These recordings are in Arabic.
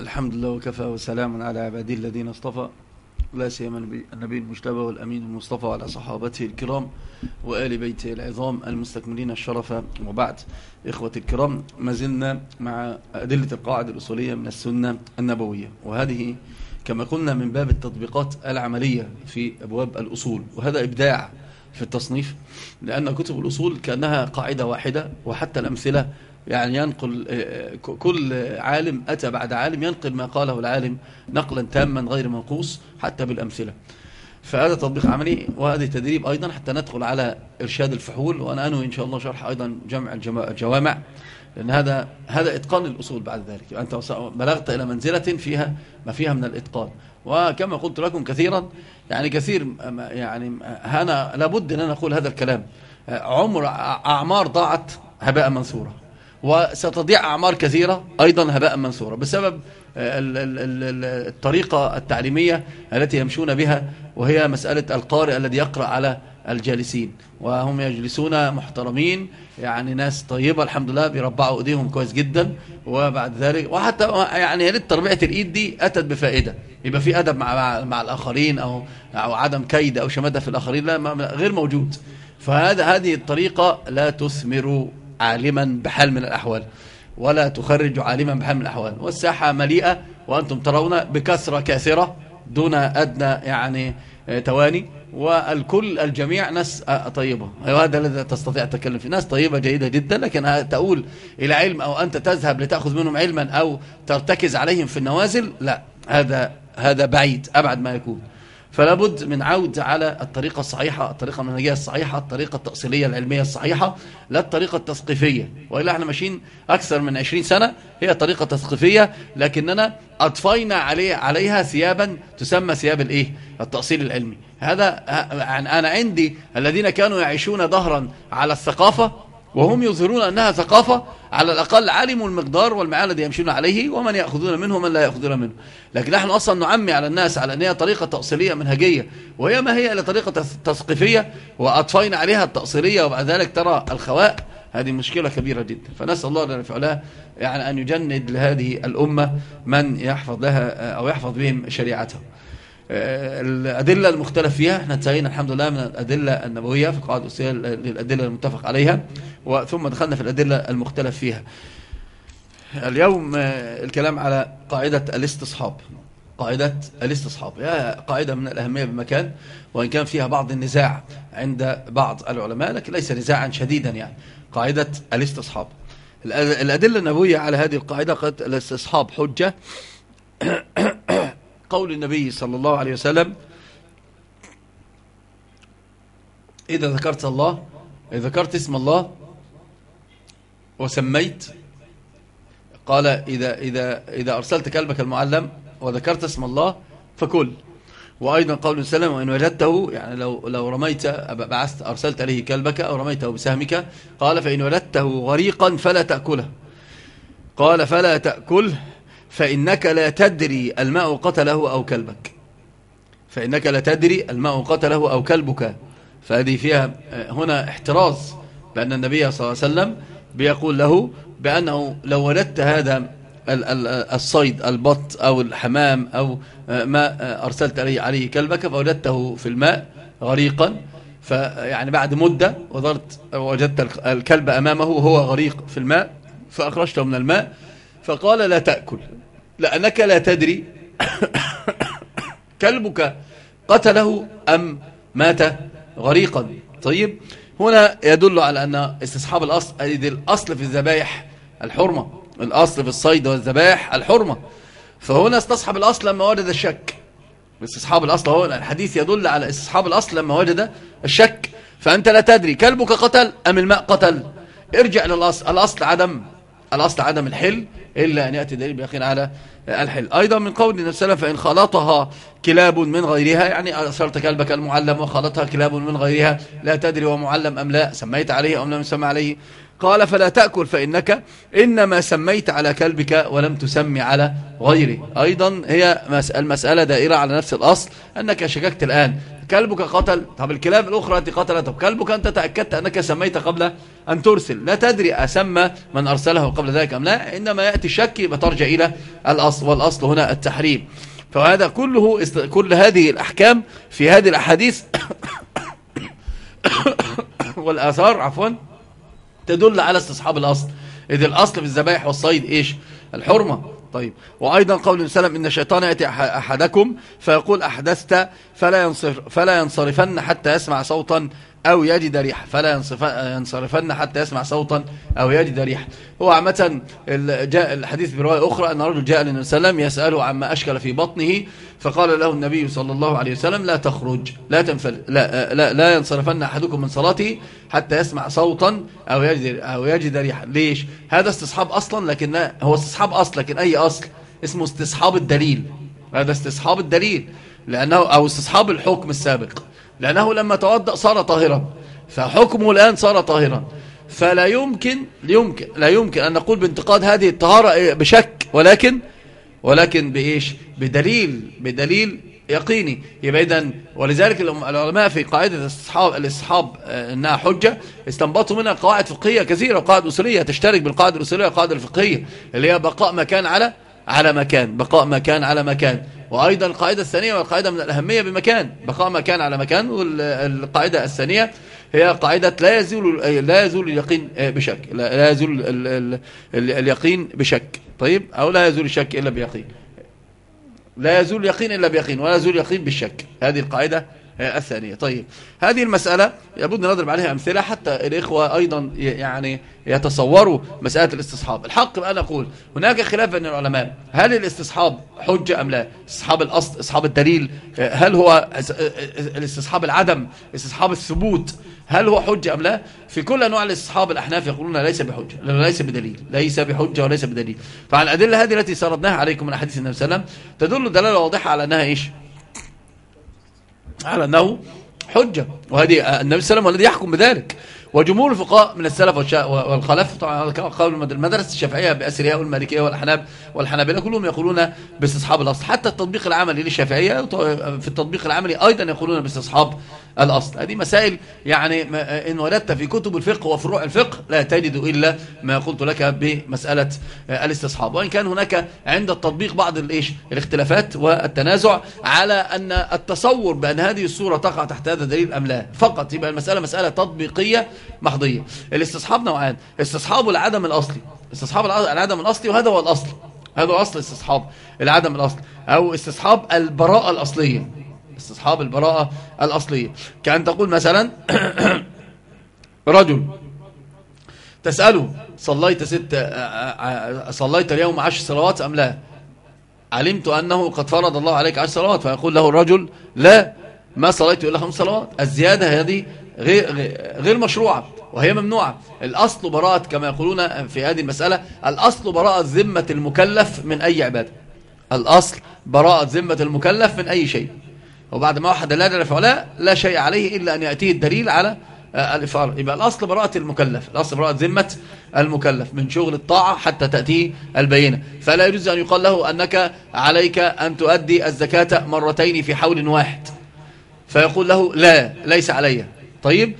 الحمد لله وكفى وسلام على عباده الذين اصطفى. لا سيما النبي المجتبى والأمين المصطفى على صحابته الكرام وآل بيته العظام المستكملين الشرف. وبعد إخوة الكرام ما زلنا مع أدلة القاعدة الأصولية من السنة النبوية. وهذه كما قلنا من باب التطبيقات العملية في أبواب الأصول. وهذا إبداع في التصنيف لأن كتب الأصول كأنها قاعدة واحدة وحتى الأمثلة يعني ينقل كل عالم أتى بعد عالم ينقل ما قاله العالم نقلا تاما غير منقوص حتى بالأمثلة. فهذا تطبيق عملي وهذا تدريب أيضا حتى ندخل على إرشاد الفحول وأنا أنوي إن شاء الله شرح أيضا جمع الجوامع لأن هذا هذا إتقان الأصول بعد ذلك. أنت بلغت إلى منزلة فيها ما فيها من الإتقان. وكما قلت لكم كثيرا يعني كثير يعني أنا لابد أن أنا أقول هذا الكلام. عمر أعمار ضاعت هباء منثورا وستضيع أعمار كثيرة أيضا هباء منثورا بسبب الطريقة التعليمية التي يمشون بها وهي مسألة القارئ الذي يقرأ على الجالسين. وهم يجلسون محترمين يعني ناس طيبة الحمد لله بيربعوا إيديهم كويس جدا. وبعد ذلك وحتى يعني يا ريت تربية الإيد دي أتت بفائدة. يبقى في أدب مع مع الآخرين أو أو عدم كيد أو شماتة في الآخرين لا غير موجود. فهذا هذه الطريقة لا تثمر عالما بحال من الأحوال. ولا تخرج عالما بحال من الأحوال. والساحة مليئة وأنتم ترون بكثرة كاثرة دون أدنى يعني تواني. والكل الجميع ناس طيبة. هذا الذي تستطيع تتكلم فيه. ناس طيبة جيدة جدا لكن تقول إلى علم أو أنت تذهب لتأخذ منهم علما أو ترتكز عليهم في النوازل لا. هذا هذا بعيد أبعد ما يكون. فلا بد من عود على الطريقة الصحيحة الطريقة المنهجية الصحيحة الطريقة التأصيلية العلمية الصحيحة لا الطريقة التثقيفية. وإلا إحنا ماشيين أكثر من 20 سنة هي طريقة تثقيفية لكننا أطفينا عليه عليها ثيابا تسمى ثياب الإيه؟ التأصيل العلمي. هذا يعني أنا عندي الذين كانوا يعيشون ظهرا على الثقافة وهم يظهرون أنها ثقافة على الأقل علموا المقدار والمعال الذي يمشون عليه ومن يأخذون منه ومن لا يأخذون منه. لكن نحن أصلا نعمي على الناس على أنها طريقة تأصيلية منهجية وهي ما هي إلا طريقة تثقيفية وأطفينا عليها التأصيلية وبعد ذلك ترى الخواء. هذه مشكلة كبيرة جدا. فنسأل الله جل وعلا يعني أن يجند لهذه الأمة من يحفظ لها أو يحفظ بهم شريعتها الأدلة المختلف فيها إحنا انتهينا الحمد لله من الأدلة النبوية في قواعد الأصولية للأدلة المتفق عليها وثم دخلنا في الأدلة المختلف فيها. اليوم الكلام على قاعدة الاستصحاب. قاعدة الاستصحاب. هي قاعدة من الأهمية بمكان وإن كان فيها بعض النزاع عند بعض العلماء لكن ليس نزاعا شديدا يعني. قاعدة الاستصحاب. الأدلة النبوية على هذه القاعدة قد الاستصحاب حجة. قول النبي صلى الله عليه وسلم إذا ذكرت الله إذا ذكرت اسم الله وسميت قال إذا, إذا, إذا أرسلت كلبك المعلم وذكرت اسم الله فكل. وأيضا قول سلم وإن وجدته يعني لو, لو رميت بعثت أرسلت عليه كلبك أو رميته بسهمك قال فإن وجدته غريقا فلا تأكله. قال فلا تأكله فإنك لا تدري الماء قتله أو كلبك. فإنك لا تدري الماء قتله أو كلبك. فهذه فيها هنا احتراز بأن النبي صلى الله عليه وسلم بيقول له بأنه لو ولدت هذا الصيد البط أو الحمام أو ما أرسلت عليه, عليه كلبك فوجدته في الماء غريقا. فيعني بعد مدة وجدت الكلب أمامه وهو غريق في الماء فأخرجته من الماء. فقال لا تأكل. لأنك لا تدري كلبك قتله أم مات غريقا. طيب هنا يدل على أن استصحاب الأصل الأصل في الذبائح الحرمة الأصل في الصيد والذبائح الحرمة. فهنا استصحب الأصل لما وجد الشك. استصحاب الأصل هو الحديث يدل على استصحاب الأصل لما وجد الشك. فأنت لا تدري كلبك قتل أم الماء قتل. ارجع للأصل الأصل عدم الأصل عدم الحل. إلا أن يأتي دليل بيقين على الحل. أيضا من قول النبي صلى الله عليه وسلم فإن خلطها كلاب من غيرها يعني أرسلت كلبك المعلم وخلطها كلاب من غيرها لا تدري هو معلم أم لا سميت عليه أم لم يسمى عليه. قال فلا تأكل فإنك إنما سميت على كلبك ولم تسمي على غيره. أيضا هي المسألة دائرة على نفس الأصل أنك شككت الآن كلبك قتل. طب الكلاب الأخرى التي قتلت طب كلبك أنت تأكدت أنك سميت قبل أن ترسل. لا تدري أسمى من أرسله قبل ذلك أم لا إنما يأتي الشك بترجع إلى الأصل والأصل هنا التحريم. فهذا كله كل هذه الأحكام في هذه الأحاديث والآثار عفوا تدل على استصحاب الأصل. إذ الأصل في الذبائح والصيد إيش؟ الحرمة. طيب. وأيضا قول وسلم إن الشيطان يأتي أحدكم فيقول أحدثت فلا, ينصرف فلا ينصرفن حتى يسمع صوتا أو يجد ريح. فلا ينصرفن حتى يسمع صوتا أو يجد ريح. هو عامة جاء الحديث برواية أخرى أن رجل جاء للنبي صلى الله عليه وسلم يسأله عما أشكل في بطنه فقال له النبي صلى الله عليه وسلم لا تخرج لا تنفل لا, لا, لا ينصرفن أحدكم من صلاته حتى يسمع صوتا أو يجد, أو يجد ريح ليش؟ هذا استصحاب أصلا لكن هو استصحاب أصل لكن أي أصل؟ اسمه استصحاب الدليل. هذا استصحاب الدليل لأنه أو استصحاب الحكم السابق. لأنه لما توضأ صار طاهرا. فحكمه الآن صار طاهرا. فلا يمكن يمكن لا يمكن أن نقول بانتقاد هذه الطهارة بشك ولكن ولكن بإيش؟ بدليل بدليل يقيني. يبقى إذن ولذلك العلماء في قاعدة الاستصحاب آه، أنها حجة استنبطوا منها قواعد فقهية كثيرة وقواعد أسرية تشترك بالقواعد الأسرية والقواعد الفقهية اللي هي بقاء مكان على على مكان بقاء مكان على مكان. وأيضا القاعدة الثانية والقاعدة من الأهمية بمكان بقاء مكان على مكان والقاعدة الثانية هي قاعدة لا يزول لا يزول اليقين بشك. لا يزول اليقين بشك. طيب؟ أو لا يزول الشك إلا بيقين. لا يزول اليقين إلا بيقين ولا يزول اليقين بالشك. هذه القاعدة الثانية. طيب هذه المسألة لابد نضرب عليها أمثلة حتى الإخوة أيضا يعني يتصوروا مسألة الاستصحاب. الحق بأن أقول هناك خلاف بين العلماء. هل الاستصحاب حجة أم لا؟ استصحاب الأصل استصحاب الدليل هل هو الاستصحاب العدم استصحاب الثبوت هل هو حجة أم لا؟ في كل أنواع الاستصحاب الأحناف يقولون ليس بحجة ليس بدليل ليس بحجة وليس بدليل. فعلى الأدلة هذه التي سردناها عليكم من حديث النبي صلى الله عليه وسلم تدل دلالة واضحة على أنها إيش؟ على أنه حجة. وهذه النبي صلى الله عليه وسلم الذي يحكم بذلك. وجمهور الفقهاء من السلف والخلف طبعا قول المدرسة الشافعية بأسرياء والمالكية والحناب والحنابلة كلهم يقولون باستصحاب الأصل. حتى التطبيق العملي للشافعية في التطبيق العملي أيضا يقولون باستصحاب الأصل. هذه مسائل يعني إن ولدت في كتب الفقه وفروع الفقه لا تجد إلا ما قلت لك بمسألة الاستصحاب. وإن كان هناك عند التطبيق بعض الإيش؟ الاختلافات والتنازع على أن التصور بأن هذه الصورة تقع تحت هذا الدليل أم لا. فقط يبقى المسألة مسألة تطبيقية محضية الاستصحاب نوعان. استصحاب العدم الأصلي. استصحاب العدم الأصلي وهذا هو الأصل. هذا هو أصل استصحاب العدم الأصلي. أو استصحاب البراءة الأصلية. استصحاب البراءة الأصلية. كأن تقول مثلا رجل تسأله صليت ست صليت اليوم عشر صلوات أم لا؟ علمت أنه قد فرض الله عليك عشر صلوات فيقول له الرجل لا ما صليت إلا خمس صلوات. الزيادة هذه غير, غير مشروعة وهي ممنوعة. الأصل براءة كما يقولون في هذه المسألة الأصل براءة ذمة المكلف من أي عبادة. الأصل براءة ذمة المكلف من أي شيء. وبعد ما وحد لا دل فعلاء لا شيء عليه إلا أن يأتيه الدليل على آه، الإفار يبقى الأصل براءة المكلف. الأصل براءة ذمة المكلف من شغل الطاعة حتى تأتيه البينة. فلا يجوز أن يقال له أنك عليك أن تؤدي الزكاة مرتين في حول واحد. فيقول له لا ليس علي. طيب؟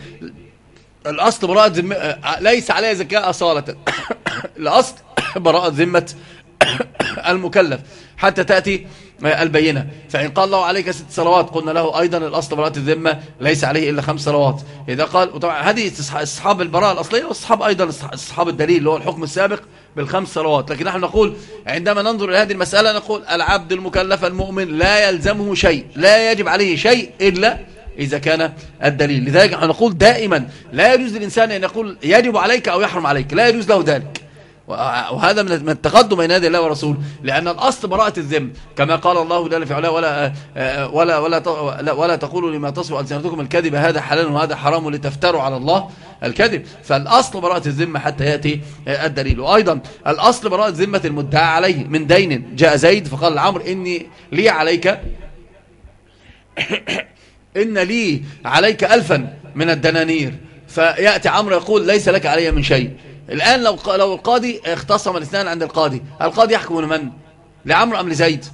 الأصل براءة ذمة آه، ليس علي زكاة أصالة. الأصل براءة ذمة المكلف حتى تأتي البينة. فإن قال الله عليك ست صلوات قلنا له أيضا الأصل براءة الذمة ليس عليه إلا خمس صلوات. إذا قال وطبعا هذه أصحاب البراءة الأصلية وأصحاب أيضا أصحاب الدليل اللي هو الحكم السابق بالخمس صلوات. لكن نحن نقول عندما ننظر إلى هذه المسألة نقول العبد المكلف المؤمن لا يلزمه شيء لا يجب عليه شيء إلا إذا كان الدليل. لذلك نقول دائما لا يجوز للإنسان أن يقول يجب عليك أو يحرم عليك لا يجوز له ذلك. وهذا من التقدم بين يدي الله ورسوله لأن الأصل براءة الذم كما قال الله جل في علاه ولا ولا ولا ولا تقولوا لما تصف ألسنتكم الكذب هذا حلال وهذا حرام لتفتروا على الله الكذب. فالأصل براءة الذمة حتى يأتي الدليل. وأيضا الأصل براءة ذمة المدعى عليه من دين. جاء زيد فقال العمر إني لي عليك إن لي عليك ألفا من الدنانير. فيأتي عمرو يقول ليس لك علي من شيء. الآن لو لو القاضي اختصم الاثنان عند القاضي القاضي يحكم لمن لعمرو أم لزيد؟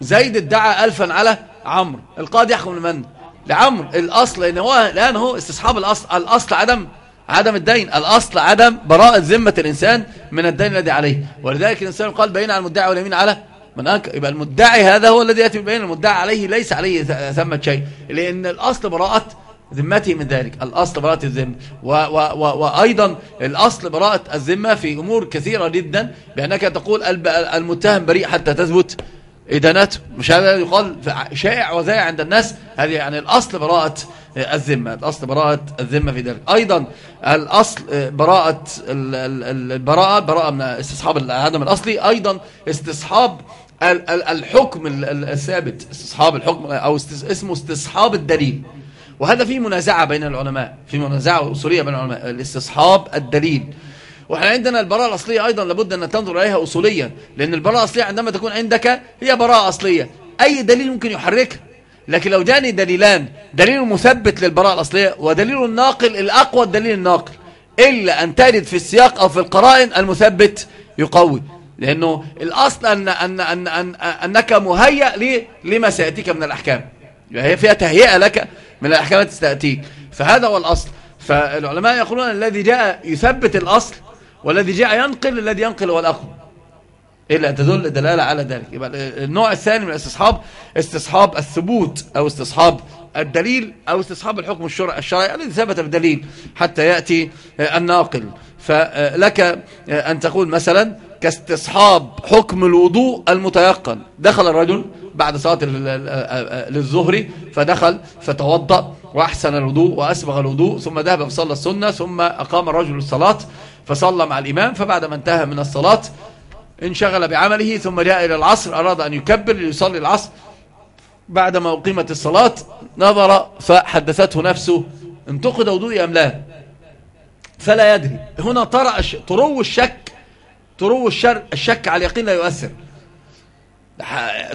زيد ادعى ألفا على عمرو. القاضي يحكم لمن لعمرو. الأصل لأن هو الآن هو استصحاب الأصل الأصل عدم عدم الدين. الأصل عدم براءة ذمة الإنسان من الدين الذي عليه. ولذلك الإنسان قال بين على المدعي واليمين على من أنكر يبقى المدعي هذا هو الذي يأتي بين المدعي عليه ليس عليه ثمة شيء. لأن الأصل براءة ذمته من ذلك. الأصل براءة الذمة. وأيضا الأصل براءة الذمة في أمور كثيرة جدا بأنك تقول المتهم بريء حتى تثبت. إدانته مش هذا يقال شائع وذائع عند الناس. هذه يعني الأصل براءة الذمة. الأصل براءة الذمة في ذلك. أيضا الأصل براءة البراءة براءة من استصحاب العدم الأصلي. أيضا استصحاب الحكم الثابت. استصحاب الحكم أو اسمه استصحاب الدليل. وهذا فيه منازعة بين العلماء في منازعة أصولية بين العلماء الاستصحاب الدليل. وإحنا عندنا البراءة الأصلية أيضا لابد أن تنظر إليها أصوليا لأن البراءة الأصلية عندما تكون عندك هي براءة أصلية. أي دليل ممكن يحركها لكن لو جاني دليلان دليل مثبت للبراءة الأصلية ودليل الناقل الأقوى الدليل الناقل. إلا أن تجد في السياق أو في القرائن المثبت يقوي. لأنه الأصل أن أن أن أن أنك مهيأ لما سيأتيك من الأحكام. هي فيها تهيئة لك من الأحكام التي فهذا هو الأصل. فالعلماء يقولون الذي جاء يثبت الأصل والذي جاء ينقل الذي ينقل هو الأقوى. إلا تدل الدلالة على ذلك. يبقى النوع الثاني من الاستصحاب استصحاب الثبوت أو استصحاب الدليل أو استصحاب الحكم الشرعي الذي ثبت بالدليل حتى يأتي الناقل. فلك أن تقول مثلا كاستصحاب حكم الوضوء المتيقن. دخل الرجل بعد صلاة للظهر فدخل فتوضأ وأحسن الوضوء وأسبغ الوضوء ثم ذهب فصلى السنة ثم أقام الرجل الصلاة فصلى مع الإمام فبعد ما انتهى من الصلاة انشغل بعمله ثم جاء إلى العصر أراد أن يكبر ليصلي العصر. بعدما أقيمت الصلاة نظر فحدثته نفسه انتقد وضوئي أم لا؟ فلا يدري. هنا طرأ طرو الشك طرو الشر الشك على اليقين لا يؤثر.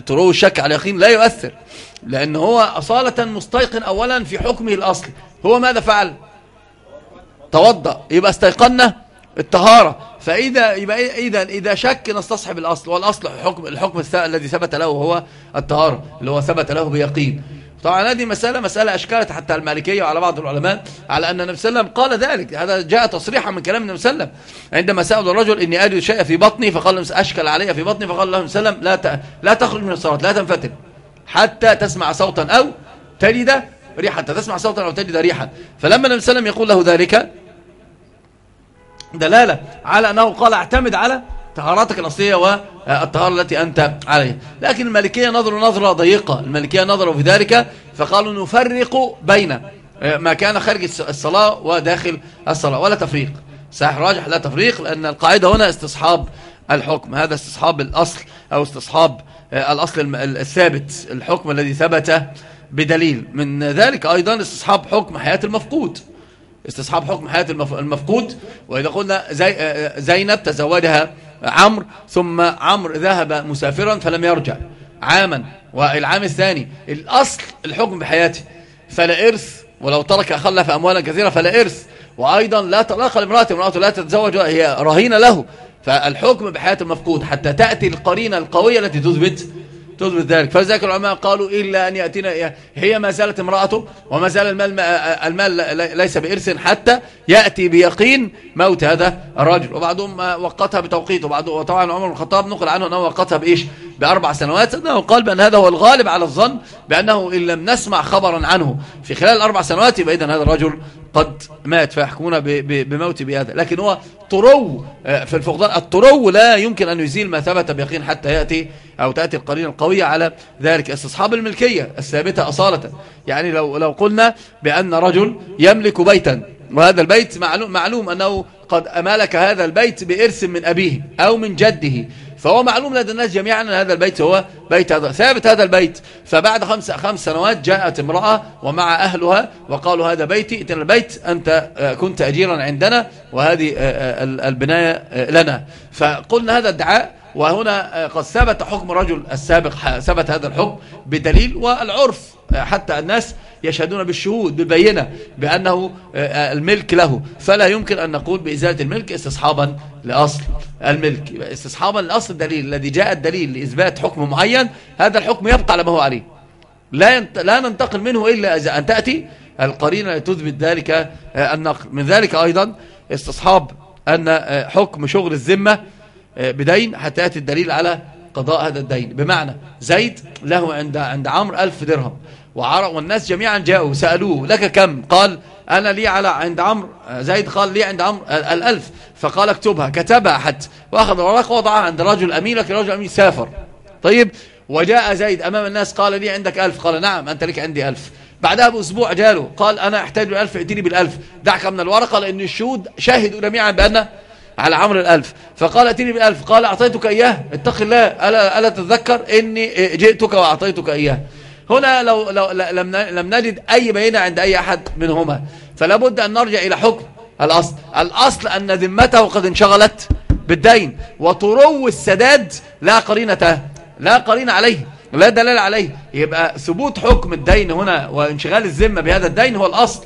طرو الشك على اليقين لا يؤثر. لأن هو أصالة مستيقن أولا في حكمه الأصلي. هو ماذا فعل؟ توضأ. يبقى استيقنا الطهارة. فإذا يبقى إذا إذا شك نستصحب الأصل. والأصل حكم الحكم الذي ثبت له هو الطهارة اللي هو ثبت له بيقين. طبعا هذه مسألة مسألة أشكالت حتى المالكية وعلى بعض العلماء على أن النبي صلى الله عليه وسلم قال ذلك. هذا جاء تصريحا من كلام النبي صلى الله عليه وسلم. عندما سأل الرجل إني أجد شيء في بطني فقال أشكل علي في بطني فقال الله صلى الله عليه وسلم لا لا تخرج من الصلاة لا تنفتن حتى تسمع صوتا أو تجد ريحا حتى تسمع صوتا أو تجد ريحا. فلما النبي صلى الله عليه وسلم يقول له ذلك دلالة على أنه قال اعتمد على طهاراتك الأصلية والطهارة التي أنت عليها. لكن المالكية نظروا نظرة ضيقة. المالكية نظروا في ذلك فقالوا نفرق بين ما كان خارج الصلاة وداخل الصلاة. ولا تفريق. صحيح راجح لا تفريق لأن القاعدة هنا استصحاب الحكم. هذا استصحاب الأصل أو استصحاب الأصل الثابت. الحكم الذي ثبت بدليل. من ذلك أيضا استصحاب حكم حياة المفقود. استصحاب حكم حياة المفقود. وإذا قلنا زي زينب تزوجها عمرو ثم عمرو ذهب مسافرا فلم يرجع. عاما والعام الثاني الأصل الحكم بحياته. فلا إرث ولو ترك خلف أموالا كثيرة فلا إرث. وأيضا لا طلاق لامرأة امرأة لا تتزوج هي رهينة له. فالحكم بحياة المفقود حتى تأتي القرينة القوية التي تثبت. تثبت ذلك. فلذلك العلماء قالوا إلا أن يأتينا هي ما زالت امرأته وما زال المال, المال ليس بإرث حتى يأتي بيقين موت هذا الرجل. وبعضهم وقتها بتوقيت وبعضهم وطبعا عمر بن الخطاب نقل عنه أنه وقتها بإيش؟ بأربع سنوات. أنه قال بأن هذا هو الغالب على الظن بأنه إن لم نسمع خبرا عنه في خلال الأربع سنوات يبقى إذن هذا الرجل قد مات فيحكمون بموت بهذا. لكن هو طرو آه، في الفقدان الطرو لا يمكن أن يزيل ما ثبت بيقين حتى يأتي أو تأتي القرينة القوية على ذلك. استصحاب الملكية الثابتة أصالة. يعني لو, لو قلنا بأن رجل يملك بيتا وهذا البيت معلوم, معلوم أنه قد أملك هذا البيت بإرث من أبيه أو من جده. فهو معلوم لدى الناس جميعا أن هذا البيت هو بيت هذا ثابت هذا البيت. فبعد خمس, خمس سنوات جاءت امرأة ومع أهلها وقالوا هذا بيتي اتنا البيت أنت آه، كنت أجيرا عندنا وهذه آه، آه، البناية لنا. فقلنا هذا الدعاء وهنا قد ثبت حكم رجل السابق ثبت هذا الحكم بدليل والعرف حتى الناس يشهدون بالشهود ببينة بأنه آه، الملك له. فلا يمكن أن نقول بإزالة الملك استصحابا لأصل الملك. استصحابا لأصل الدليل الذي جاء الدليل لإثبات حكم معين هذا الحكم يبقى على ما هو عليه. لا لا ننتقل منه إلا إذا أن تأتي القرينة لتثبت ذلك آه، النقل من ذلك أيضا استصحاب أن آه، حكم شغل الذمة بدين حتى يأتي الدليل على قضاء هذا الدين. بمعنى زيد له عند عند عمرو ألف درهم. والناس جميعا جاءوا سألوه لك كم؟ قال أنا لي على عند عمرو. زيد قال لي عند عمرو الألف. فقال اكتبها. كتبها حتى وأخذ الورق وضعها عند رجل أمين لكن رجل أمين سافر. طيب وجاء زيد أمام الناس قال لي عندك ألف. قال نعم أنت لك عندي ألف. بعدها بأسبوع جاله قال أنا أحتاج الألف ائتني بالألف. دعك من الورقة لأن الشهود شهدوا جميعا بأن على عمرو الألف. فقال اتني بالألف. قال أعطيتك إياه. اتق الله ألا, ألا تتذكر إني جئتك وأعطيتك إياه. هنا لو, لو لم, لم نجد أي بينة عند أي أحد منهما. فلا بد أن نرجع إلى حكم الأصل. الأصل أن ذمته قد انشغلت بالدين. وطرو السداد لا قرينة لا قرينة عليه لا دلال عليه. يبقى ثبوت حكم الدين هنا وانشغال الذمة بهذا الدين هو الأصل.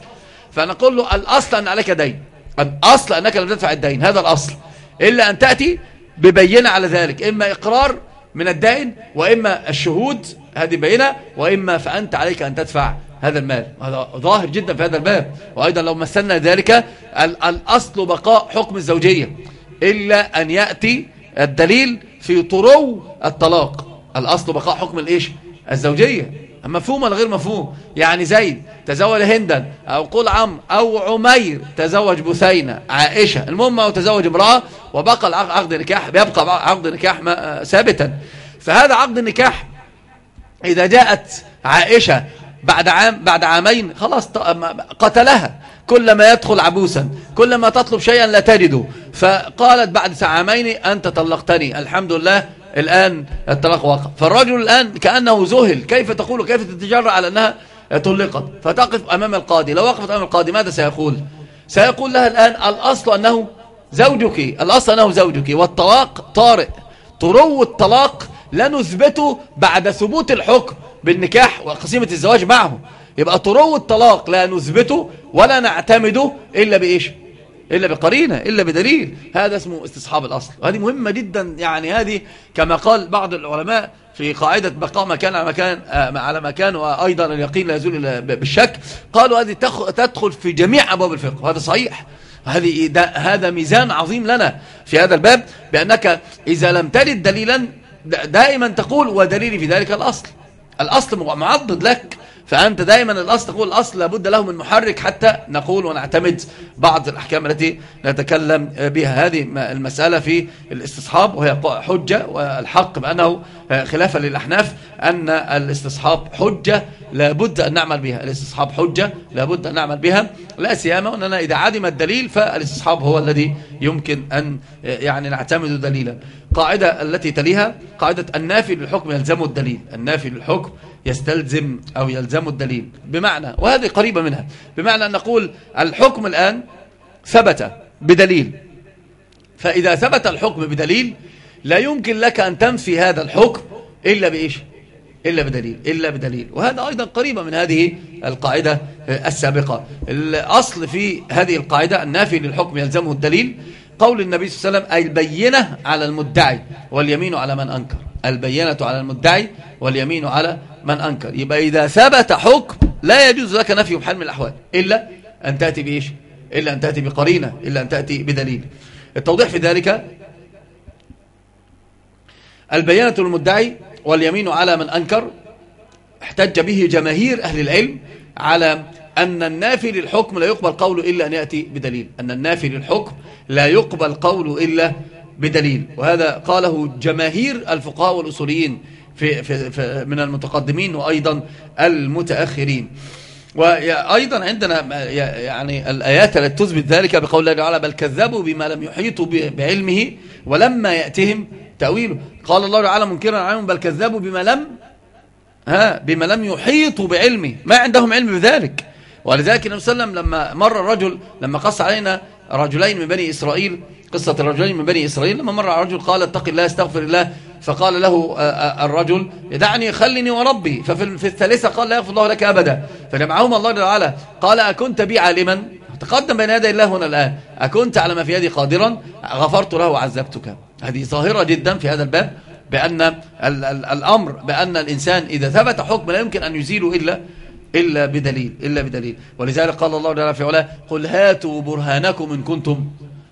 فنقول له الأصل أن عليك دين. الأصل أنك لم تدفع الدين. هذا الأصل. إلا أن تأتي ببينة على ذلك. إما إقرار من الدين وإما الشهود هذه بينة وإما فأنت عليك أن تدفع هذا المال. هذا ظاهر جدا في هذا الباب. وأيضا لو مثلنا ذلك الأصل بقاء حكم الزوجية إلا أن يأتي الدليل في طرو الطلاق. الأصل بقاء حكم الإيش؟ الزوجية. مفهوم ولا غير مفهوم؟ يعني زيد تزوج هندا أو قول عم أو عمير تزوج بثينة عائشة. المهم أو تزوج امرأة وبقى عقد النكاح بيبقى عقد النكاح ثابتا. فهذا عقد النكاح إذا جاءت عائشة بعد عام بعد عامين خلاص قتلها. كلما يدخل عبوسا كلما تطلب شيئا لا تجده. فقالت بعد عامين أنت طلقتني. الحمد لله الآن الطلاق وقع فالرجل الآن كأنه ذهل. كيف تقول كيف تتجرأ على أنها طلقت؟ فتقف أمام القاضي. لو وقفت أمام القاضي ماذا سيقول؟ سيقول لها الآن الأصل أنه زوجك الأصل أنه زوجك والطلاق طارئ. طرو الطلاق لا نثبته بعد ثبوت الحكم بالنكاح وقسيمة الزواج معه. يبقى طرو الطلاق لا نثبته ولا نعتمده إلا بإيش؟ إلا بقرينة إلا بدليل. هذا اسمه استصحاب الأصل. وهذه مهمة جدا. يعني هذه كما قال بعض العلماء في قاعدة بقاء مكان على مكان آه، على مكان وأيضا اليقين لا يزول بالشك. قالوا هذه تدخل في جميع أبواب الفقه وهذا صحيح. هذه هذا ميزان عظيم لنا في هذا الباب بأنك إذا لم تجد دليلا دائما تقول ودليلي في ذلك الأصل. الأصل معضد لك. فأنت دائما الأصل تقول الأصل لابد له من محرك حتى نقول ونعتمد بعض الأحكام التي نتكلم بها. هذه المسألة في الاستصحاب وهي حجة والحق بأنه خلافا للأحناف أن الاستصحاب حجة لابد أن نعمل بها. الاستصحاب حجة لابد أن نعمل بها. لا سيما أننا إذا عدم الدليل فالاستصحاب هو الذي يمكن أن يعني نعتمد دليلا. قاعدة التي تليها قاعدة النافي للحكم يلزم الدليل. النافي للحكم يستلزم أو يلزم الدليل. بمعنى وهذه قريبة منها. بمعنى أن نقول الحكم الآن ثبت بدليل. فإذا ثبت الحكم بدليل لا يمكن لك أن تنفي هذا الحكم إلا بإيش؟ إلا بدليل إلا بدليل. وهذا أيضا قريبة من هذه القاعدة السابقة. الأصل في هذه القاعدة النافي للحكم يلزمه الدليل قول النبي صلى الله عليه وسلم البينة على المدعي واليمين على من أنكر. البينة على المدعي واليمين على من أنكر. يبقى إذا ثبت حكم لا يجوز لك نفي بحال من الأحوال. إلا أن تأتي بإيش؟ إلا أن تأتي بقرينة إلا أن تأتي بدليل. التوضيح في ذلك البينة للمدعي واليمين على من أنكر احتج به جماهير أهل العلم على أن النافي للحكم لا يقبل قوله إلا أن يأتي بدليل. أن النافي للحكم لا يقبل قوله إلا بدليل. وهذا قاله جماهير الفقهاء والأصوليين في في في من المتقدمين وأيضا المتأخرين. وأيضا عندنا يعني الآيات التي تثبت ذلك بقول الله تعالى بل كذبوا بما لم يحيطوا بعلمه ولما يأتهم تأويله قال الله تعالى منكرا عليهم بل كذبوا بما لم ها بما لم يحيطوا بعلمه ما عندهم علم بذلك. ولذلك النبي صلى الله عليه وسلم لما مر الرجل لما قص علينا رجلين من بني إسرائيل قصة الرجلين من بني إسرائيل لما مر على قال اتق الله استغفر الله فقال له الرجل دعني خلني وربي. ففي الثالثة قال لا يغفر الله لك أبدا. فجمعهم الله تعالى قال أكنت بي عالما؟ تقدم بين يدي الله هنا الآن. أكنت على ما في يدي قادرا غفرت له وعذبتك. هذه ظاهرة جدا في هذا الباب بأن الأمر بأن الإنسان إذا ثبت حكم لا يمكن أن يزيله إلا إلا بدليل إلا بدليل. ولذلك قال الله تعالى في علاه قل هاتوا برهانكم إن كنتم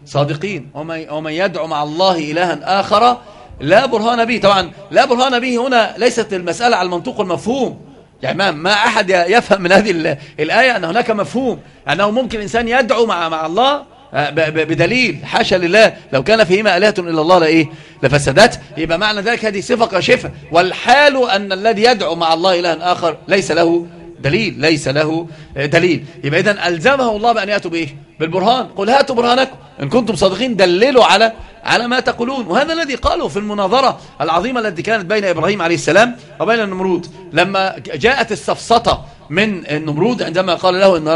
صادقين. ومن يدعو مع الله إلها آخر لا برهان به. طبعا لا برهان به هنا ليست المسألة على المنطوق المفهوم يعني ما, ما أحد يفهم من هذه الآية أن هناك مفهوم. أنه ممكن إنسان يدعو مع, مع الله آه، بدليل. حاشا لله لو كان فيهما آلهة إلا الله لإيه؟ لفسدت. يبقى معنى ذلك هذه صفة كاشفة والحال أن الذي يدعو مع الله إلها آخر ليس له دليل ليس له دليل. يبقى إذن ألزمه الله بأن يأتوا بإيه؟ بالبرهان. قل هاتوا برهانكم. إن كنتم صادقين دللوا على على ما تقولون. وهذا الذي قاله في المناظرة العظيمة التي كانت بين إبراهيم عليه السلام وبين النمرود. لما جاءت السفسطة من النمرود عندما قال له إن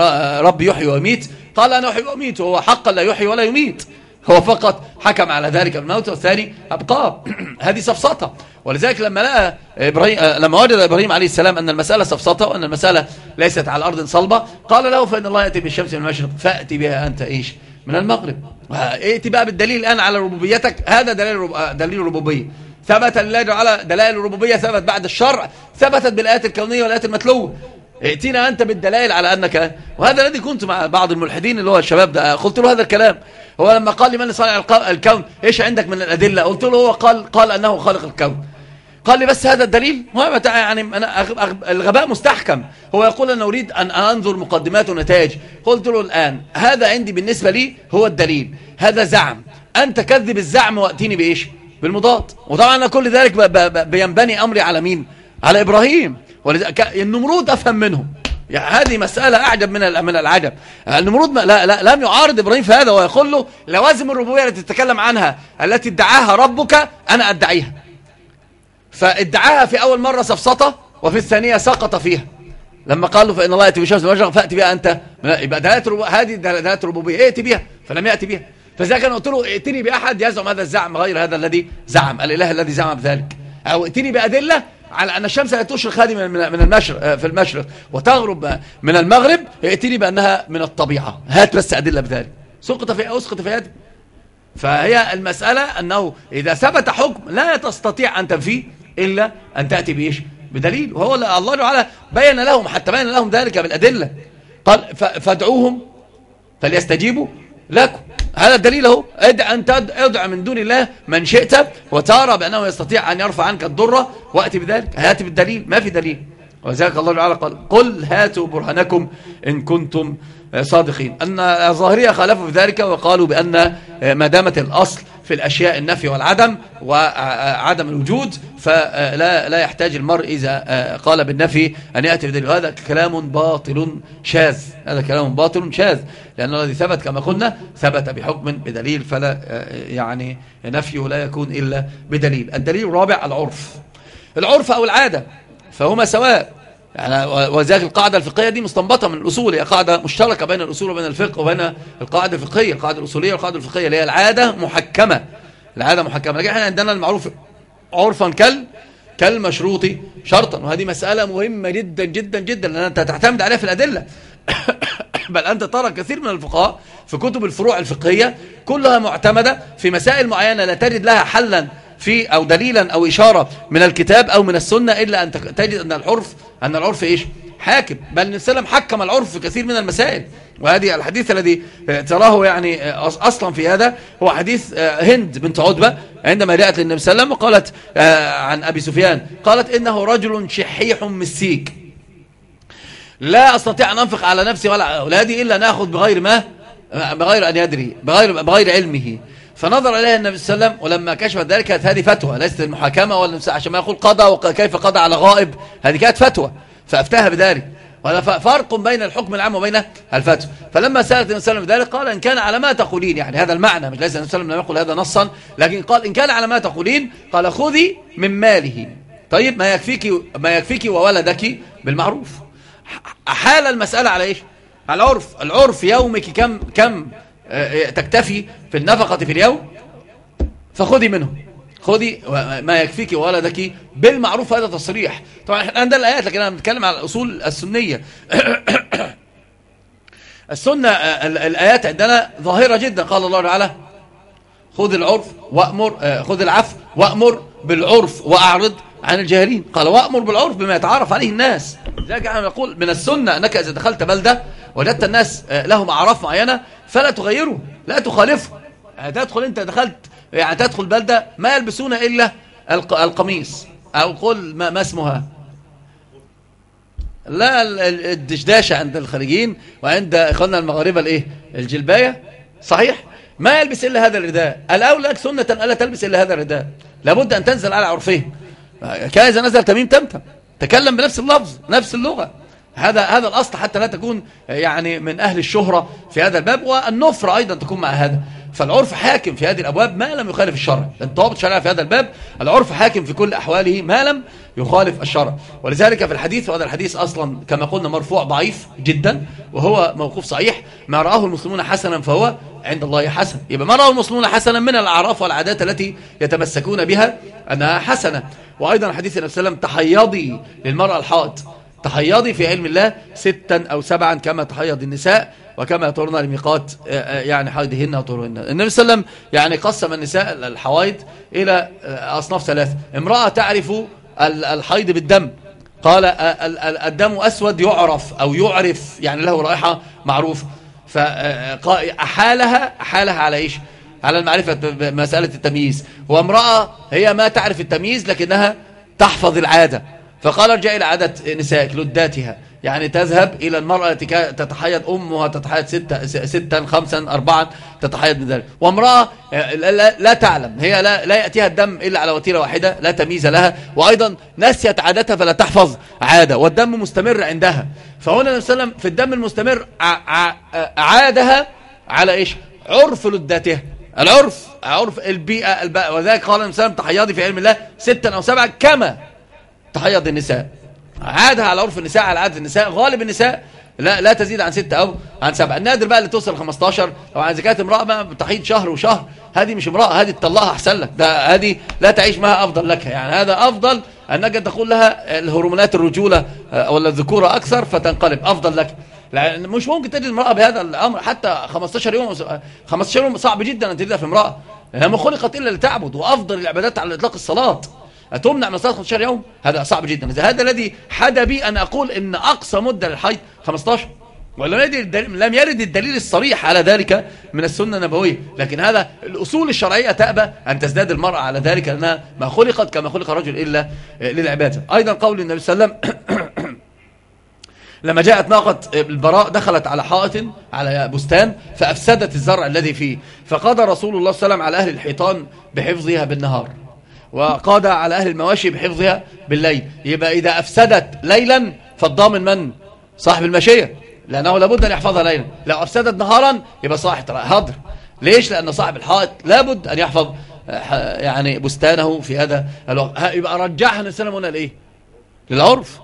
ربي يحيي ويميت قال أنا أحيي وأميت وهو حقا لا يحيي ولا يميت. هو فقط حكم على ذلك بالموت والثاني أبقاه. هذه سفسطة ولذلك لما لقى إبراهيم لما وجد إبراهيم عليه السلام أن المسألة سفسطة وأن المسألة ليست على أرض صلبة قال له فإن الله يأتي بالشمس من المشرق فأتي بها أنت إيش؟ من المغرب. ائتي بقى بالدليل الآن على ربوبيتك. هذا دليل دليل الربوبية ثبت لله على دلائل الربوبية ثبت بعد الشرع ثبتت بالآيات الكونية والآيات المتلوة. ائتينا أنت بالدلائل على أنك وهذا الذي كنت مع بعض الملحدين اللي هو الشباب ده قلت له هذا الكلام. هو لما قال لمن صانع الكون إيش عندك من الأدلة؟ قلت له هو قال قال أنه خالق الكون. قال لي بس هذا الدليل؟ هو يعني أنا الغباء مستحكم. هو يقول أنا أريد أن أنظر مقدمات ونتائج. قلت له الآن هذا عندي بالنسبة لي هو الدليل. هذا زعم. أنت كذب الزعم وأتيني بإيش؟ بالمضاد. وطبعا أنا كل ذلك بينبني أمري على مين؟ على إبراهيم. النمرود أفهم منهم. يعني هذه مسألة أعجب من من العجب. النمرود لا لا لم يعارض إبراهيم في هذا ويقول له لوازم الربوبية التي تتكلم عنها التي ادعاها ربك أنا أدعيها. فادعاها في أول مرة سفسطة وفي الثانية سقط فيها. لما قال له فإن الله يأتي بشمس المشرق فأتي بها أنت. يبقى دلالة. هذه دلالة ربوبية ائتي بها فلم يأتي بها. فإذا كان قلت له ائتني بأحد يزعم هذا الزعم غير هذا الذي زعم الإله الذي زعم بذلك. أو ائتني بأدلة على أن الشمس لا تشرق هذه من المشرق آه، في المشرق. وتغرب من المغرب ائتني بأنها من الطبيعة. هات بس أدلة بذلك. سقط في أسقط في هذه فهي المسألة أنه إذا ثبت حكم لا تستطيع أن تنفيه إلا أن تأتي بإيش؟ بدليل. وهو الله تعالى بين لهم حتى بين لهم ذلك بالأدلة. قال فادعوهم فليستجيبوا لكم. هذا الدليل اهو ادع أن ادع من دون الله من شئت وترى بأنه يستطيع أن يرفع عنك الضرة وأتي بذلك هاتي بالدليل ما في دليل. وذلك الله تعالى قال قل هاتوا برهانكم إن كنتم صادقين. أن الظاهرية خالفوا في ذلك وقالوا بأن ما دامت الأصل في الأشياء النفي والعدم وعدم الوجود فلا لا يحتاج المرء إذا قال بالنفي أن يأتي بدليل. هذا كلام باطل شاذ. هذا كلام باطل شاذ. لأن الذي ثبت كما قلنا ثبت بحكم بدليل فلا يعني نفيه لا يكون إلا بدليل. الدليل الرابع العرف. العرف أو العادة فهما سواء. يعني وذلك القاعدة الفقهية دي مستنبطة من الأصول هي قاعدة مشتركة بين الأصول وبين الفقه وبين القاعدة الفقهية القاعدة الأصولية والقاعدة الفقهية اللي هي العادة محكمة العادة محكمة. لكن إحنا عندنا المعروف عرفا كال كالمشروط شرطا. وهذه مسألة مهمة جدا جدا جدا لأن أنت تعتمد عليها في الأدلة. بل أنت ترى كثير من الفقهاء في كتب الفروع الفقهية كلها معتمدة في مسائل معينة لا تجد لها حلا في أو دليلا أو إشارة من الكتاب أو من السنة إلا أن تجد أن العرف أن العرف إيش؟ حاكم. بل النبي صلى حكم العرف في كثير من المسائل. وهذه الحديث الذي تراه يعني أصلا في هذا هو حديث هند بنت عتبة عندما جاءت للنبي صلى الله عليه وسلم وقالت عن أبي سفيان قالت إنه رجل شحيح مسيك. لا أستطيع أن أنفق على نفسي ولا أولادي إلا نأخذ بغير ما بغير أن يدري بغير, بغير علمه. فنظر إليها النبي صلى الله عليه وسلم ولما كشفت ذلك كانت هذه فتوى ليست المحاكمة ولا عشان ما يقول قضى وكيف قضى على غائب هذه كانت فتوى فأفتاها بذلك. فرق بين الحكم العام وبين الفتوى. فلما سألت النبي صلى الله عليه وسلم ذلك قال إن كان على ما تقولين يعني هذا المعنى مش ليس النبي صلى الله عليه وسلم لم يقل هذا نصا لكن قال إن كان على ما تقولين قال خذي من ماله. طيب ما يكفيك ما يكفيك وولدك بالمعروف. حال المسألة على إيش؟ على العرف العرف يومك كم كم؟ تكتفي في النفقة في اليوم فخذي منه خذي ما يكفيك ولدك بالمعروف هذا تصريح. طبعا إحنا عندنا الآيات لكن أنا بنتكلم على الأصول السنية. السنة الآيات عندنا ظاهرة جدا. قال الله تعالى خذ العرف وأمر آه، خذ العفو وأمر بالعرف وأعرض عن الجاهلين. قال وأمر بالعرف بما يتعارف عليه الناس. لذلك أنا نقول من السنة أنك إذا دخلت بلدة وجدت الناس آه، لهم أعراف معينة فلا تغيره لا تخالفه تدخل أنت دخلت يعني تدخل بلدة ما يلبسون إلا القميص أو قل ما, ما اسمها. لا الدشداشة عند الخارجين وعند إخواننا المغاربة الإيه؟ الجلباية. صحيح؟ ما يلبس إلا هذا الرداء. الأولى لك سنة ألا تلبس إلا هذا الرداء. لابد أن تنزل على عرفهم كان إذا نزل تميم تمتم. تكلم بنفس اللفظ نفس اللغة. هذا هذا الأصل حتى لا تكون يعني من أهل الشهرة في هذا الباب والنفرة أيضا تكون مع هذا. فالعرف حاكم في هذه الأبواب ما لم يخالف الشرع. الضابط الشرعي في هذا الباب. العرف حاكم في كل أحواله ما لم يخالف الشرع. ولذلك في الحديث وهذا الحديث أصلا كما قلنا مرفوع ضعيف جدا وهو موقوف صحيح. ما رآه المسلمون حسنا فهو عند الله حسن. يبقى ما رأى المسلمون حسنا من الأعراف والعادات التي يتمسكون بها؟ أنها حسنة. وأيضا حديث النبي صلى الله عليه وسلم تحيضي للمرأة الحائط تحيضي في علم الله ستا أو سبعا كما تحيض النساء وكما يطورن لميقات آه، آه، يعني حيضهن وطهرهن. النبي صلى الله عليه وسلم يعني قسم النساء الحوائض إلى آه، أصناف ثلاثة امرأة تعرف الحيض بالدم. قال الدم أسود يعرف أو يعرف يعني له رائحة معروفة فأحالها أحالها على إيش؟ على المعرفة مسألة التمييز. وامرأة هي ما تعرف التمييز لكنها تحفظ العادة. فقال ارجع إلى عادة نسائك لداتها يعني تذهب إلى المرأة التي تتحيض أمها تتحيض ستة, ستا خمسا أربعا تتحيض من ذلك. وامرأة لا, لا تعلم. هي لا, لا يأتيها الدم إلا على وتيرة واحدة لا تميز لها. وأيضا نسيت عادتها فلا تحفظ عادة والدم مستمر عندها. فهنا النبي صلى الله عليه وسلم في الدم المستمر عادها على إيش؟ عرف لداتها العرف عرف البيئة وذلك قال النبي صلى الله عليه وسلم تحيضي في علم الله ستا أو سبعا كما تحيض النساء. عادها على عرف النساء على عادة النساء. غالب النساء لا لا تزيد عن ستة أو عن سبعة. النادر بقى اللي توصل 15 أو عن زكاة امرأة ما تحيض شهر وشهر. هذه مش امرأة هذه تطلعها أحسن لك. ده هذه لا تعيش معها أفضل لك. يعني هذا أفضل أنك تقول لها الهرمونات الرجولة آه، ولا الذكورة أكثر فتنقلب. أفضل لك. مش ممكن تجد امرأة بهذا الأمر. حتى 15 يوم 15 يوم صعب جدا أن تجدها في امرأة. لأنها ما خلقت إلا لتعبد. وأفضل العبادات على إطلاق الصلاة. أتمنع من صلاة 15 يوم؟ هذا صعب جدا. إذا هذا الذي حدا بي أن أقول إن أقصى مدة للحيض 15 ولم يرد الدليل الصريح على ذلك من السنة النبوية. لكن هذا الأصول الشرعية تأبى أن تزداد المرأة على ذلك لأنها ما خلقت كما خلق الرجل إلا للعبادة. أيضا قول النبي صلى الله عليه وسلم لما جاءت ناقة البراء دخلت على حائط على بستان فأفسدت الزرع الذي فيه. فقضى رسول الله صلى الله عليه وسلم على أهل الحيطان بحفظها بالنهار. وقاد على أهل المواشي بحفظها بالليل. يبقى إذا أفسدت ليلا فالضامن من؟ صاحب المشية. لأنه لابد أن يحفظها ليلا. لو أفسدت نهارا يبقى صاحب هضر ليش؟ لأن صاحب الحائط لابد أن يحفظ يعني بستانه في هذا الوقت. يبقى رجعها السلام هنا لإيه؟ للعرف.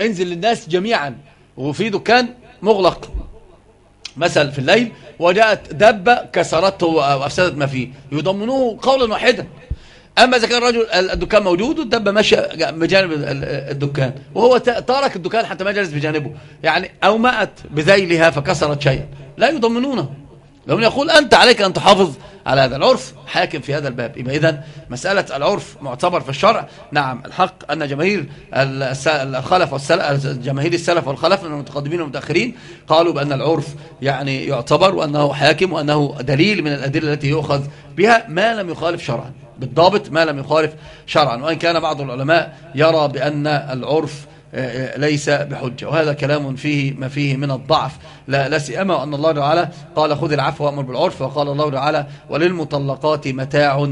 انزل للناس جميعا. وفي دكان مغلق. مثل في الليل وجاءت دبة كسرته وأفسدت ما فيه. يضمنوه قولا واحدا. أما إذا كان الرجل الدكان موجود والدبة ماشية بجانب الدكان وهو ترك الدكان حتى ما جلس بجانبه. يعني أومأت بذيلها فكسرت شيئا. لا يضمنونه. لو يقول أنت عليك أن تحافظ على هذا العرف حاكم في هذا الباب. يبقى إذن مسألة العرف معتبر في الشرع. نعم الحق أن جماهير الخلف والسلف جماهير السلف والخلف من المتقدمين والمتأخرين قالوا بأن العرف يعني يعتبر وأنه حاكم وأنه دليل من الأدلة التي يؤخذ بها ما لم يخالف شرعا. بالضابط ما لم يخالف شرعا. وإن كان بعض العلماء يرى بأن العرف ليس بحجة. وهذا كلام فيه ما فيه من الضعف. لا, لا سيما أن الله تعالى قال خذ العفو وأمر بالعرف وقال الله تعالى وللمطلقات متاع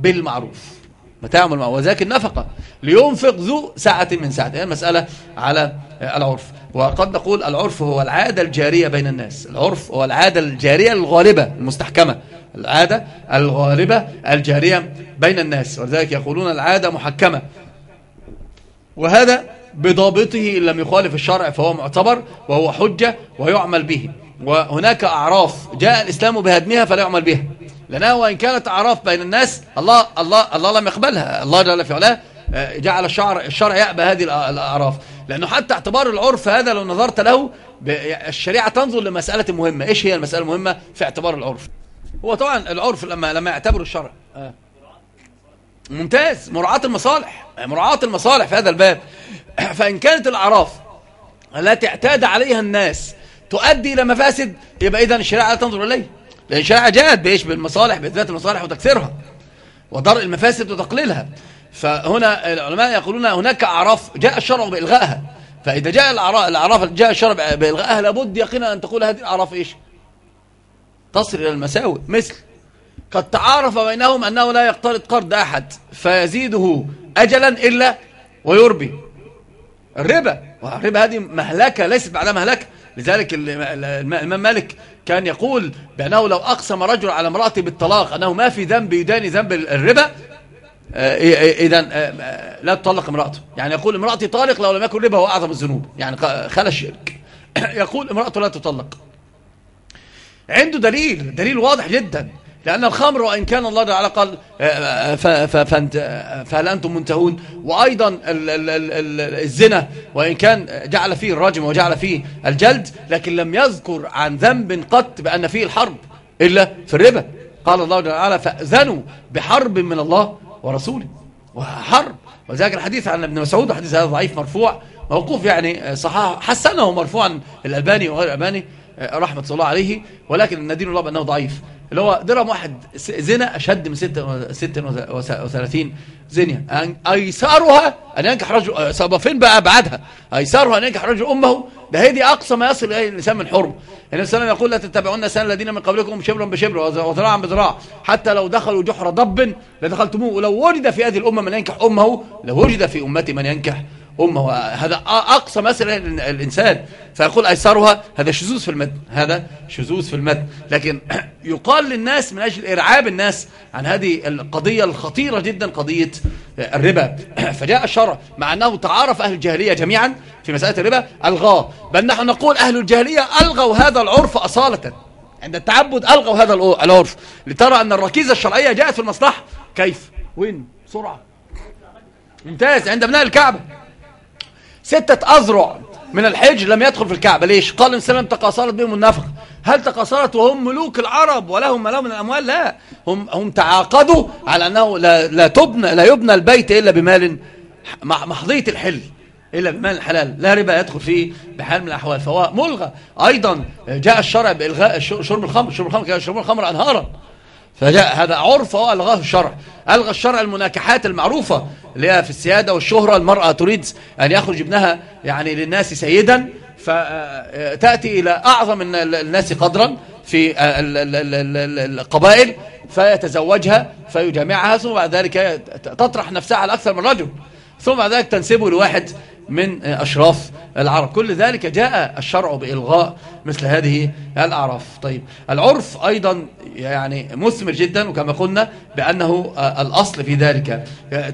بالمعروف. متاع بالمعروف. وذاك النفقة. لينفق ذو ساعة من ساعة. هي المسألة على العرف. وقد نقول العرف هو العادة الجارية بين الناس. العرف هو العادة الجارية الغالبة المستحكمة. العادة الغالبة الجارية بين الناس. ولذلك يقولون العادة محكمة. وهذا بضابطه إن لم يخالف الشرع فهو معتبر وهو حجة ويعمل به. وهناك أعراف جاء الإسلام بهدمها فلا يعمل بها. لأنها وإن كانت أعراف بين الناس الله الله الله لم يقبلها. الله جل في علاه آه، جعل الشعر الشرع يأبى هذه الأعراف. لأنه حتى اعتبار العرف هذا لو نظرت له الشريعة تنظر لمسألة مهمة. إيش هي المسألة المهمة في اعتبار العرف؟ هو طبعا العرف لما لما يعتبر الشرع. آه. ممتاز. مراعاة المصالح. مراعاة المصالح في هذا الباب. فإن كانت الأعراف التي اعتاد عليها الناس تؤدي إلى مفاسد يبقى إذا الشريعة لا تنظر إليه لأن الشريعة جاءت بإيش؟ بالمصالح بإثبات المصالح وتكسيرها ودرء المفاسد وتقليلها. فهنا العلماء يقولون هناك أعراف جاء الشرع بإلغائها. فإذا جاء الأعراف جاء الشرع بإلغائها لابد يقينا أن تقول هذه الأعراف إيش؟ تصل إلى المساوئ. مثل قد تعارف بينهم أنه لا يقترض قرض أحد فيزيده أجلا إلا ويربي. الربا. والربا هذه مهلكة ليست بعدها مهلكة. لذلك الإمام مالك كان يقول بأنه لو أقسم رجل على امرأته بالطلاق أنه ما في ذنب يداني ذنب الربا آه، إذا آه، آه، لا تطلق امرأته. يعني يقول امرأتي طالق لو لم يكن ربا هو أعظم الذنوب. يعني خلى الشرك. يقول امرأته لا تطلق. عنده دليل دليل واضح جدا. لأن الخمر وإن كان الله تعالى قال فهل أنتم منتهون؟ وأيضا الزنا وإن كان جعل فيه الرجم وجعل فيه الجلد لكن لم يذكر عن ذنب قط بأن فيه الحرب إلا في الربا. قال الله تعالى فأذنوا بحرب من الله ورسوله. وحرب. وذلك الحديث عن ابن مسعود الحديث هذا ضعيف مرفوع موقوف يعني صحاح حسنه مرفوعا الألباني وغير الألباني رحمة الله عليه ولكن الندين الله بأنه ضعيف. اللي هو درهم واحد زنا أشد من 36 زنية. أيسارها أن ينكح رجل فين بقى أبعدها أيسارها أن ينكح رجل أمه. ده هي دي أقصى ما يصل إليه الإنسان من حرم. النبي صلى الله عليه وسلم يقول لا تتبعون سنة الذين من قبلكم شبرا بشبر وذراعا بذراع. حتى لو دخلوا جحر ضب لدخلتموه. ولو وجد في هذه الأمة من ينكح أمه لوجد في أمتي من ينكح أمه هذا أقصى مثلا الإنسان. فيقول أيسرها هذا شذوذ في المتن هذا شذوذ في المتن لكن يقال للناس من أجل إرعاب الناس عن هذه القضية الخطيرة جدا قضية الربا. فجاء الشرع مع أنه تعارف أهل الجاهلية جميعا في مسألة الربا ألغاه بل نحن نقول أهل الجاهلية ألغوا هذا العرف أصالة. عند التعبد ألغوا هذا العرف. لترى أن الركيزة الشرعية جاءت في المصلحة. كيف؟ وين؟ بسرعة. ممتاز. عند بناء الكعبة. ستة أذرع من الحج لم يدخل في الكعبة. ليش؟ قال إن سلم تقاصرت بهم النفق هل تقاصرت وهم ملوك العرب ولهم ما من الأموال؟ لا. هم, هم تعاقدوا على أنه لا, لا, تبنى لا يبنى البيت إلا بمال محضية الحل. إلا بمال الحلال لا ربا يدخل فيه بحال من الأحوال. فهو ملغى. أيضا جاء الشرع بإلغاء شرب الخمر شرب الخمر كان يشربون الخمر أنهارا. فجاء هذا عرف ألغاه الشرع. ألغى الشرع المناكحات المعروفة اللي هي في السيادة والشهرة المرأة تريد أن يخرج ابنها يعني للناس سيدا فتأتي إلى أعظم الناس قدرا في القبائل فيتزوجها فيجامعها ثم بعد ذلك تطرح نفسها على أكثر من رجل ثم بعد ذلك تنسبه لواحد من أشراف العرب. كل ذلك جاء الشرع بإلغاء مثل هذه الأعراف. طيب العرف أيضا يعني مثمر جدا وكما قلنا بأنه الأصل في ذلك.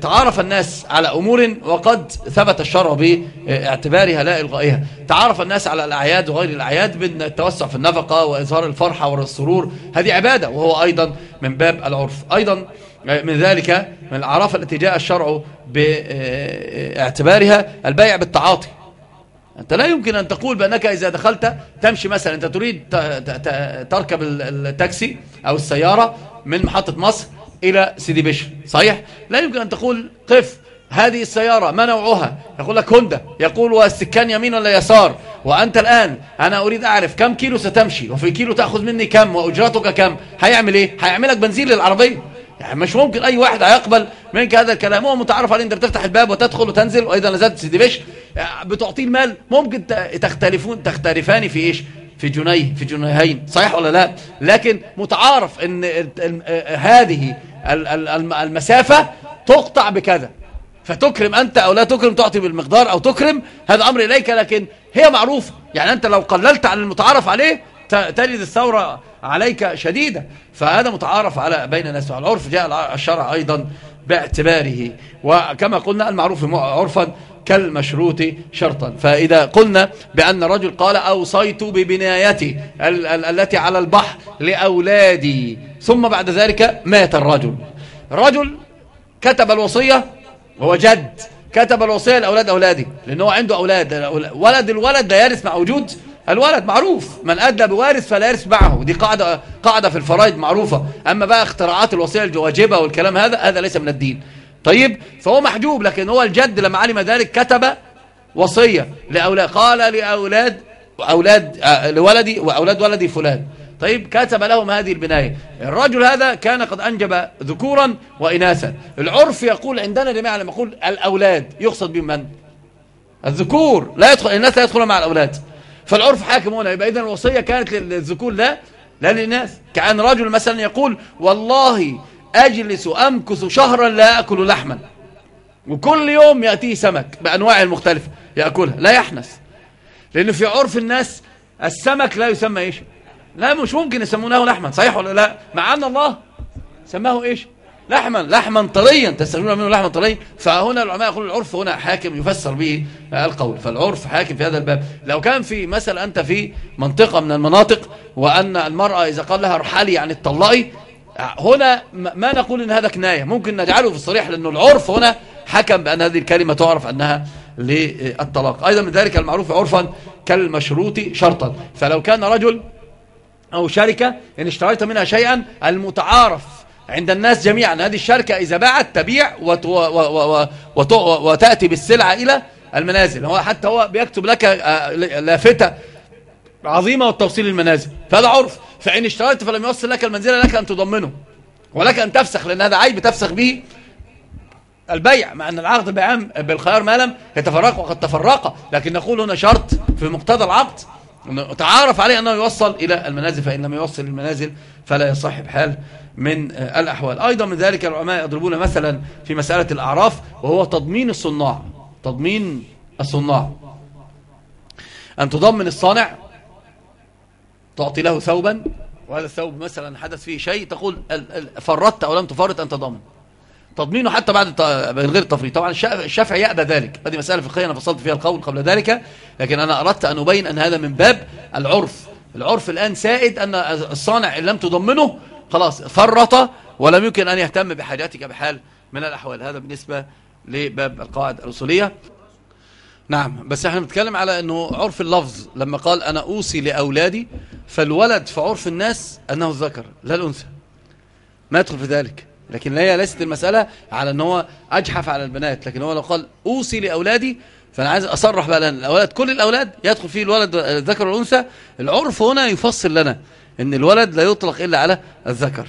تعارف الناس على أمور وقد ثبت الشرع باعتبارها لا إلغائها. تعارف الناس على الأعياد وغير الأعياد بالتوسع في النفقة وإظهار الفرحة والسرور. هذه عبادة وهو أيضا من باب العرف. أيضا من ذلك من الأعراف التي جاء الشرع باعتبارها البيع بالتعاطي. أنت لا يمكن أن تقول بأنك إذا دخلت تمشي مثلا أنت تريد تركب التاكسي أو السيارة من محطة مصر إلى سيدي بشر. صحيح؟ لا يمكن أن تقول قف هذه السيارة ما نوعها؟ يقول لك هوندا. يقول والسكان يمين ولا يسار؟ وأنت الآن أنا أريد أعرف كم كيلو ستمشي وفي كيلو تأخذ مني كم وأجرتك كم؟ هيعمل إيه؟ هيعملك بنزين للعربية. يعني مش ممكن أي واحد هيقبل منك هذا الكلام. هو متعرف عليه أنت بتفتح الباب وتدخل وتنزل وإذا نزلت سيدي بش بتعطيه المال. ممكن تختلفون تختلفان في إيش؟ في جنيه في جنيهين. صحيح ولا لا؟ لكن متعارف إن هذه المسافة تقطع بكذا. فتكرم أنت أو لا تكرم تعطي بالمقدار أو تكرم هذا أمر إليك. لكن هي معروفة. يعني أنت لو قللت عن المتعارف عليه تجد الثورة عليك شديدة. فهذا متعارف على بين الناس. العرف جاء الشرع أيضا باعتباره. وكما قلنا المعروف عرفا كالمشروط شرطا. فإذا قلنا بأن رجل قال أوصيت ببنايتي التي على البحر لأولادي ثم بعد ذلك مات الرجل. الرجل كتب الوصية هو جد كتب الوصية لأولاد أولاده لأنه عنده أولاد. ولد الولد لا يرث مع وجود الولد معروف من أدى بوارث فلا يرث معه. دي قاعدة, قاعدة في الفرائض معروفة. أما بقى اختراعات الوصية الواجبة والكلام هذا هذا ليس من الدين. طيب فهو محجوب لكن هو الجد لما علم ذلك كتب وصية لأولاد قال لأولاد أولاد آه، لولدي وأولاد ولدي فلان. طيب كتب لهم هذه البناية. الرجل هذا كان قد أنجب ذكورا وإناثا. العرف يقول عندنا جميعا لما يقول الأولاد يقصد بهم من الذكور. لا يدخل الناس لا يدخلون مع الأولاد. فالعرف حاكم هنا يبقى إذن الوصية كانت للذكور لا لا للناس. كأن رجل مثلا يقول والله أجلس أمكث شهرا لا أكل لحما وكل يوم يأتيه سمك بأنواع المختلفة يأكلها. لا يحنس لأنه في عرف الناس السمك لا يسمى إيش؟ لا مش ممكن يسمونه لحما صحيح ولا لا؟ مع أن الله سماه إيش؟ لحما لحما طريا تستخدمون منه لحما طريا. فهنا العلماء يقولون العرف هنا حاكم يفسر به القول. فالعرف حاكم في هذا الباب. لو كان في مثلا أنت في منطقة من المناطق وأن المرأة إذا قال لها ارحلي يعني اتطلقي هنا ما نقول إن هذا كناية. ممكن نجعله في الصريح لأنه العرف هنا حكم بأن هذه الكلمة تعرف أنها للطلاق. أيضا من ذلك المعروف عرفا كالمشروط شرطا. فلو كان رجل أو شركة إن اشتريت منها شيئا المتعارف عند الناس جميعا. هذه الشركة إذا باعت تبيع وتأتي بالسلعة إلى المنازل. هو حتى هو بيكتب لك آه، لافتة عظيمة والتوصيل للمنازل. فهذا عرف. فإن اشتريت فلم يوصل لك المنزل لك أن تضمنه ولك أن تفسخ لأن هذا عيب تفسخ به البيع مع أن العقد بيعام بالخيار ما لم يتفرق وقد تفرق. لكن نقول هنا شرط في مقتضى العقد تعارف عليه أنه يوصل إلى المنازل فإن لم يوصل المنازل فلا يصح بحال من الأحوال. أيضا من ذلك العلماء يضربون مثلا في مسألة الأعراف وهو تضمين الصناع. تضمين الصناع. أن تضمن الصانع تعطي له ثوبا وهذا الثوب مثلا حدث فيه شيء تقول فرطت أو لم تفرط أن تضمن. تضمينه حتى بعد من غير التفريط. طبعا الشافعي يأبى ذلك. هذه مسألة فقهية أنا فصلت فيها القول قبل ذلك لكن أنا أردت أن أبين أن هذا من باب العرف. العرف الآن سائد أن الصانع إن لم تضمنه خلاص فرط ولم يمكن أن يهتم بحاجاتك بحال من الأحوال. هذا بالنسبة لباب القواعد الأصولية. نعم بس إحنا بنتكلم على أنه عرف اللفظ. لما قال أنا أوصي لأولادي فالولد في عرف الناس أنه الذكر لا الأنثى. ما يدخل في ذلك. لكن هي ليست المسألة على إن هو أجحف على البنات لكن هو لو قال أوصي لأولادي فأنا عايز أصرح بقى لأن الاولاد كل الأولاد يدخل فيه الولد الذكر والأنثى العرف هنا يفصل لنا إن الولد لا يطلق إلا على الذكر.